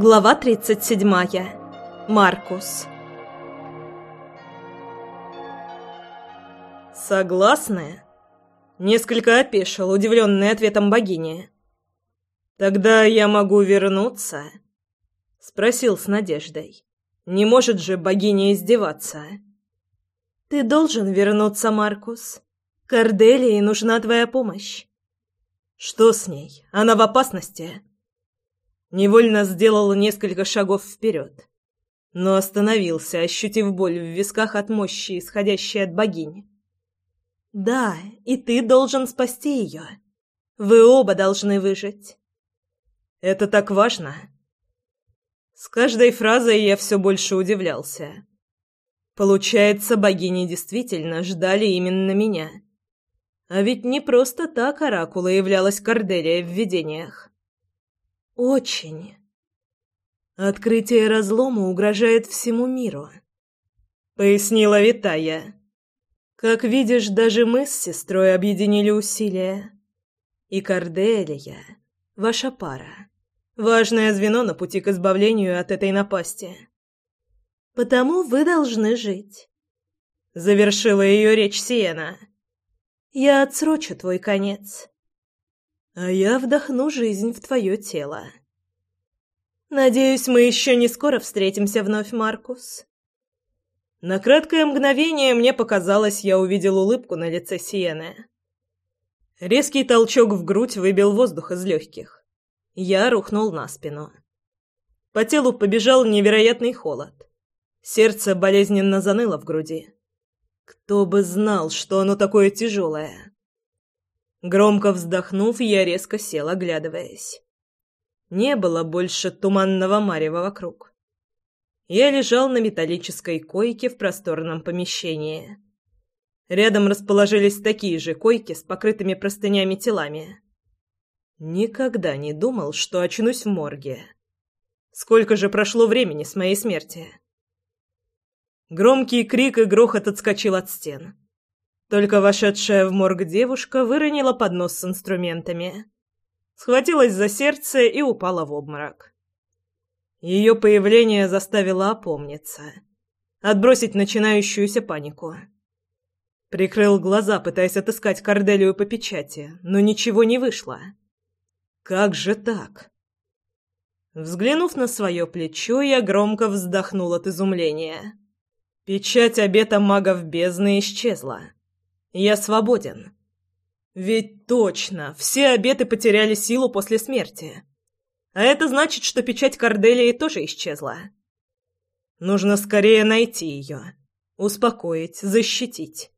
Глава 37. Маркус. «Согласны?» Несколько опешил, удивленный ответом богини. «Тогда я могу вернуться?» Спросил с надеждой. «Не может же богиня издеваться?» «Ты должен вернуться, Маркус. Корделии нужна твоя помощь». «Что с ней? Она в опасности?» Невольно сделал несколько шагов вперед, но остановился, ощутив боль в висках от мощи, исходящей от богинь. «Да, и ты должен спасти ее. Вы оба должны выжить». «Это так важно?» С каждой фразой я все больше удивлялся. Получается, богини действительно ждали именно меня. А ведь не просто так Оракула являлась Корделия в видениях. Очень. Открытие разлома угрожает всему миру. Пояснила Витая. Как видишь, даже мы с сестрой объединили усилия. И Корделия, ваша пара, важное звено на пути к избавлению от этой напасти. Потому вы должны жить. Завершила ее речь Сиена. Я отсрочу твой конец а я вдохну жизнь в твое тело. Надеюсь, мы еще не скоро встретимся вновь, Маркус. На краткое мгновение мне показалось, я увидел улыбку на лице Сиены. Резкий толчок в грудь выбил воздух из легких. Я рухнул на спину. По телу побежал невероятный холод. Сердце болезненно заныло в груди. Кто бы знал, что оно такое тяжелое. Громко вздохнув, я резко сел, оглядываясь. Не было больше туманного марева вокруг. Я лежал на металлической койке в просторном помещении. Рядом расположились такие же койки с покрытыми простынями телами. Никогда не думал, что очнусь в морге. Сколько же прошло времени с моей смерти? Громкий крик и грохот отскочил от стен. Только вошедшая в морг девушка выронила поднос с инструментами. Схватилась за сердце и упала в обморок. Ее появление заставило опомниться. Отбросить начинающуюся панику. Прикрыл глаза, пытаясь отыскать Корделию по печати, но ничего не вышло. Как же так? Взглянув на свое плечо, я громко вздохнул от изумления. Печать обета магов бездны исчезла. Я свободен. Ведь точно, все обеты потеряли силу после смерти. А это значит, что печать Корделии тоже исчезла. Нужно скорее найти ее. Успокоить, защитить.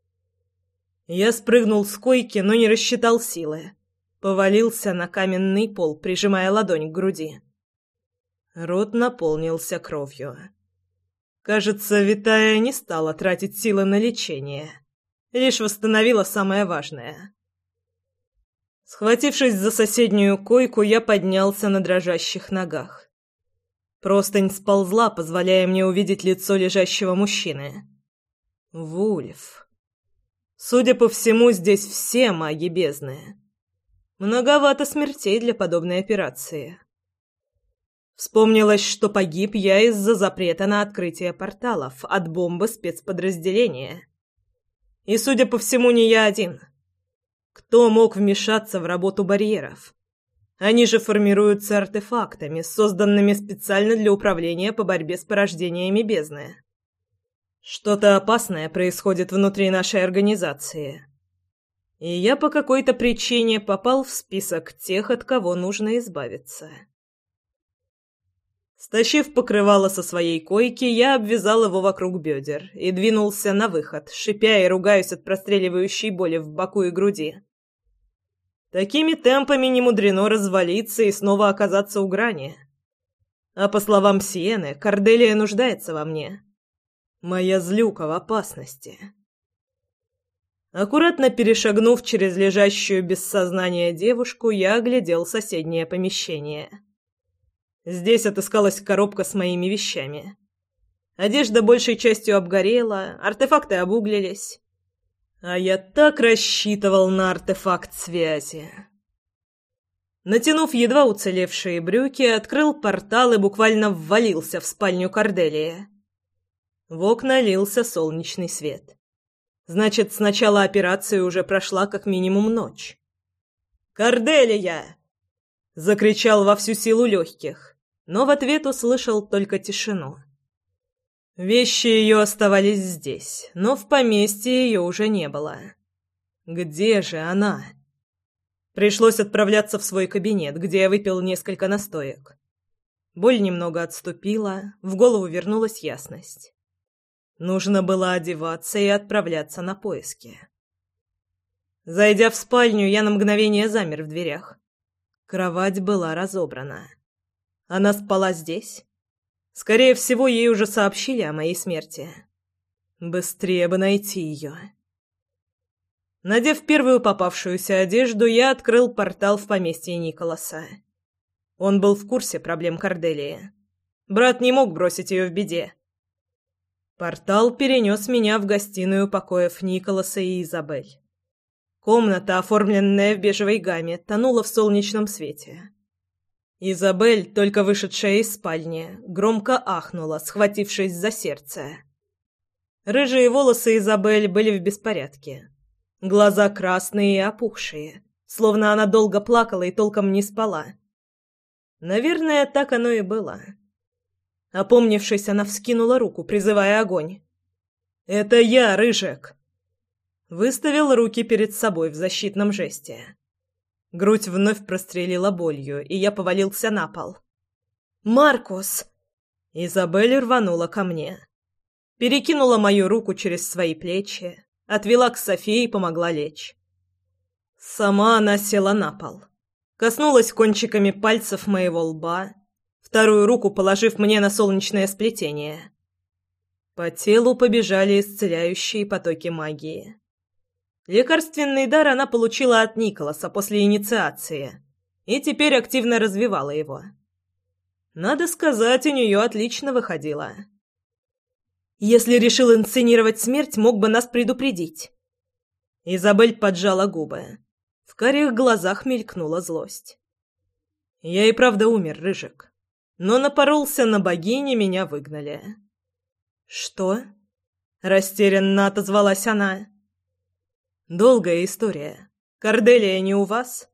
Я спрыгнул с койки, но не рассчитал силы. Повалился на каменный пол, прижимая ладонь к груди. Рот наполнился кровью. Кажется, Витая не стала тратить силы на лечение лишь восстановила самое важное. Схватившись за соседнюю койку, я поднялся на дрожащих ногах. Простынь сползла, позволяя мне увидеть лицо лежащего мужчины. Вульф. Судя по всему, здесь все маги бездны. Многовато смертей для подобной операции. Вспомнилось, что погиб я из-за запрета на открытие порталов от бомбы спецподразделения. И, судя по всему, не я один. Кто мог вмешаться в работу барьеров? Они же формируются артефактами, созданными специально для управления по борьбе с порождениями бездны. Что-то опасное происходит внутри нашей организации. И я по какой-то причине попал в список тех, от кого нужно избавиться. Стащив покрывало со своей койки, я обвязал его вокруг бедер и двинулся на выход, шипя и ругаясь от простреливающей боли в боку и груди. Такими темпами не мудрено развалиться и снова оказаться у грани. А по словам Сиены, Корделия нуждается во мне. Моя злюка в опасности. Аккуратно перешагнув через лежащую без сознания девушку, я оглядел соседнее помещение. Здесь отыскалась коробка с моими вещами. Одежда большей частью обгорела, артефакты обуглились. А я так рассчитывал на артефакт связи. Натянув едва уцелевшие брюки, открыл портал и буквально ввалился в спальню Корделии. В окна лился солнечный свет. Значит, с начала операции уже прошла как минимум ночь. «Корделия!» — закричал во всю силу легких, но в ответ услышал только тишину. Вещи ее оставались здесь, но в поместье ее уже не было. Где же она? Пришлось отправляться в свой кабинет, где я выпил несколько настоек. Боль немного отступила, в голову вернулась ясность. Нужно было одеваться и отправляться на поиски. Зайдя в спальню, я на мгновение замер в дверях. Кровать была разобрана. Она спала здесь? Скорее всего, ей уже сообщили о моей смерти. Быстрее бы найти ее. Надев первую попавшуюся одежду, я открыл портал в поместье Николаса. Он был в курсе проблем Корделии. Брат не мог бросить ее в беде. Портал перенес меня в гостиную покоев Николаса и Изабель. Комната, оформленная в бежевой гамме, тонула в солнечном свете. Изабель, только вышедшая из спальни, громко ахнула, схватившись за сердце. Рыжие волосы Изабель были в беспорядке. Глаза красные и опухшие, словно она долго плакала и толком не спала. Наверное, так оно и было. Опомнившись, она вскинула руку, призывая огонь. «Это я, Рыжик!» Выставил руки перед собой в защитном жесте. Грудь вновь прострелила болью, и я повалился на пол. «Маркус!» Изабель рванула ко мне. Перекинула мою руку через свои плечи, отвела к Софии и помогла лечь. Сама она села на пол. Коснулась кончиками пальцев моего лба, вторую руку положив мне на солнечное сплетение. По телу побежали исцеляющие потоки магии. Лекарственный дар она получила от Николаса после инициации и теперь активно развивала его. Надо сказать, у нее отлично выходило. Если решил инсценировать смерть, мог бы нас предупредить. Изабель поджала губы. В карих глазах мелькнула злость. Я и правда умер, Рыжик. Но напоролся на богини, меня выгнали. «Что?» — растерянно отозвалась она. Долгая история. Корделия не у вас?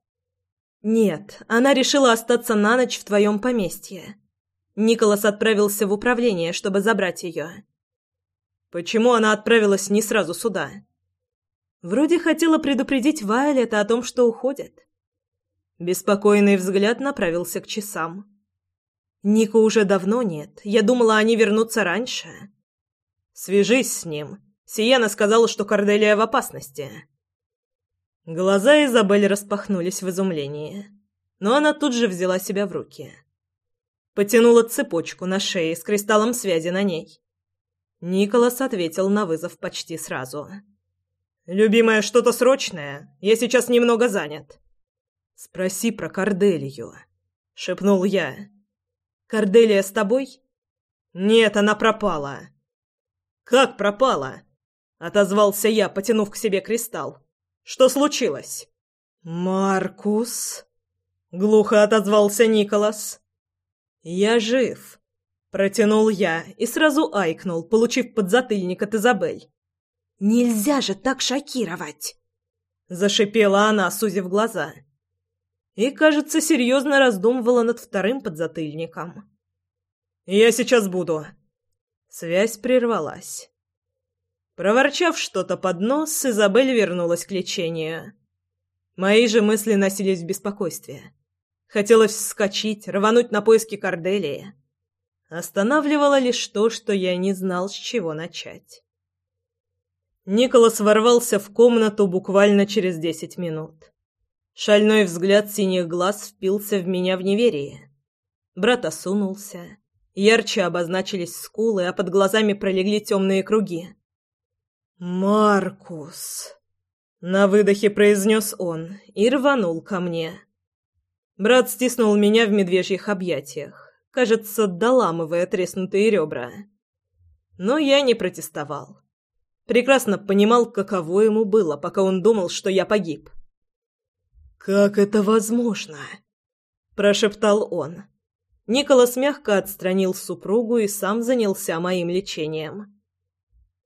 Нет, она решила остаться на ночь в твоем поместье. Николас отправился в управление, чтобы забрать ее. Почему она отправилась не сразу сюда? Вроде хотела предупредить Вайлета о том, что уходит. Беспокойный взгляд направился к часам. Ника уже давно нет. Я думала, они вернутся раньше. Свяжись с ним. Сиена сказала, что Корделия в опасности. Глаза Изабель распахнулись в изумлении, но она тут же взяла себя в руки. Потянула цепочку на шее с кристаллом связи на ней. Николас ответил на вызов почти сразу. «Любимая, что-то срочное? Я сейчас немного занят». «Спроси про Корделию», — шепнул я. «Корделия с тобой?» «Нет, она пропала». «Как пропала?» — отозвался я, потянув к себе кристалл. «Что случилось?» «Маркус?» — глухо отозвался Николас. «Я жив», — протянул я и сразу айкнул, получив подзатыльник от Изабель. «Нельзя же так шокировать!» — зашипела она, сузив глаза. И, кажется, серьезно раздумывала над вторым подзатыльником. «Я сейчас буду». Связь прервалась. Проворчав что-то под нос, Изабель вернулась к лечению. Мои же мысли носились в беспокойстве. Хотелось вскочить, рвануть на поиски Корделии. Останавливало лишь то, что я не знал, с чего начать. Николас ворвался в комнату буквально через десять минут. Шальной взгляд синих глаз впился в меня в неверие. Брат осунулся. Ярче обозначились скулы, а под глазами пролегли темные круги. «Маркус!» — на выдохе произнес он и рванул ко мне. Брат стиснул меня в медвежьих объятиях, кажется, доламывая треснутые ребра. Но я не протестовал. Прекрасно понимал, каково ему было, пока он думал, что я погиб. «Как это возможно?» прошептал он. Николас мягко отстранил супругу и сам занялся моим лечением.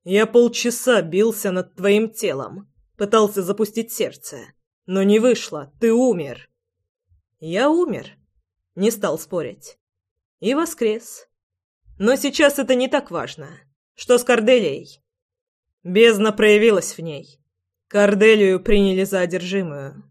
«Я полчаса бился над твоим телом, пытался запустить сердце, но не вышло, ты умер». «Я умер», — не стал спорить. «И воскрес. Но сейчас это не так важно. Что с Корделией?» Бездна проявилась в ней. Корделию приняли за одержимую.